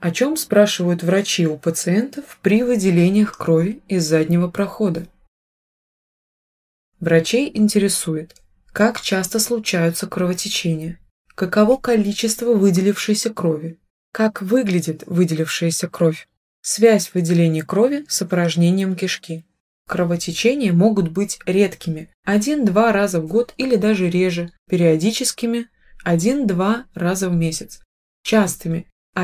О чем спрашивают врачи у пациентов при выделениях крови из заднего прохода? Врачей интересует, как часто случаются кровотечения, каково количество выделившейся крови, как выглядит выделившаяся кровь, связь выделения крови с опорожнением кишки. Кровотечения могут быть редкими – один-два раза в год или даже реже, периодическими – один-два раза в месяц, частыми –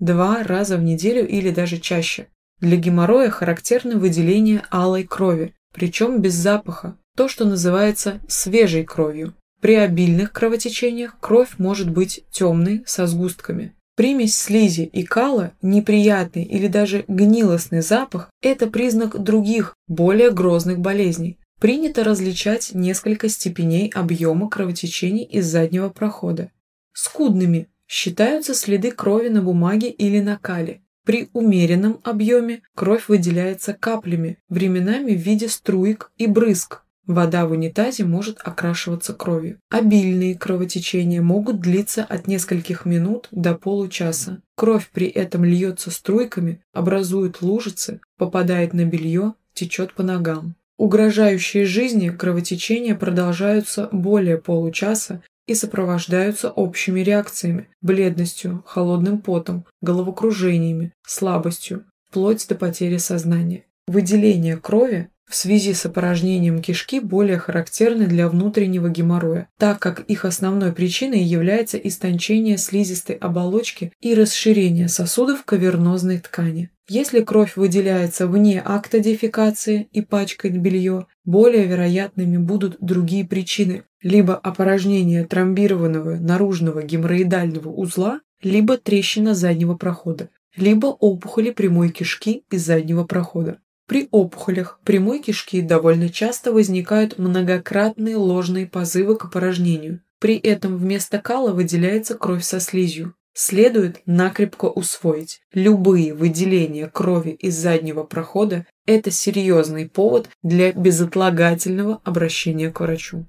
один-два раза в неделю или даже чаще. Для геморроя характерно выделение алой крови, причем без запаха, то, что называется свежей кровью. При обильных кровотечениях кровь может быть темной, со сгустками. Примесь слизи и кала, неприятный или даже гнилостный запах – это признак других, более грозных болезней. Принято различать несколько степеней объема кровотечений из заднего прохода. Скудными считаются следы крови на бумаге или на кале. При умеренном объеме кровь выделяется каплями, временами в виде струек и брызг, Вода в унитазе может окрашиваться кровью. Обильные кровотечения могут длиться от нескольких минут до получаса. Кровь при этом льется струйками, образует лужицы, попадает на белье, течет по ногам. Угрожающие жизни кровотечения продолжаются более получаса и сопровождаются общими реакциями – бледностью, холодным потом, головокружениями, слабостью, вплоть до потери сознания. Выделение крови в связи с опорожнением кишки более характерны для внутреннего геморроя, так как их основной причиной является истончение слизистой оболочки и расширение сосудов кавернозной ткани. Если кровь выделяется вне акта дефекации и пачкает белье, более вероятными будут другие причины, либо опорожнение тромбированного наружного геморроидального узла, либо трещина заднего прохода, либо опухоли прямой кишки из заднего прохода. При опухолях прямой кишки довольно часто возникают многократные ложные позывы к опорожнению. При этом вместо кала выделяется кровь со слизью. Следует накрепко усвоить, любые выделения крови из заднего прохода – это серьезный повод для безотлагательного обращения к врачу.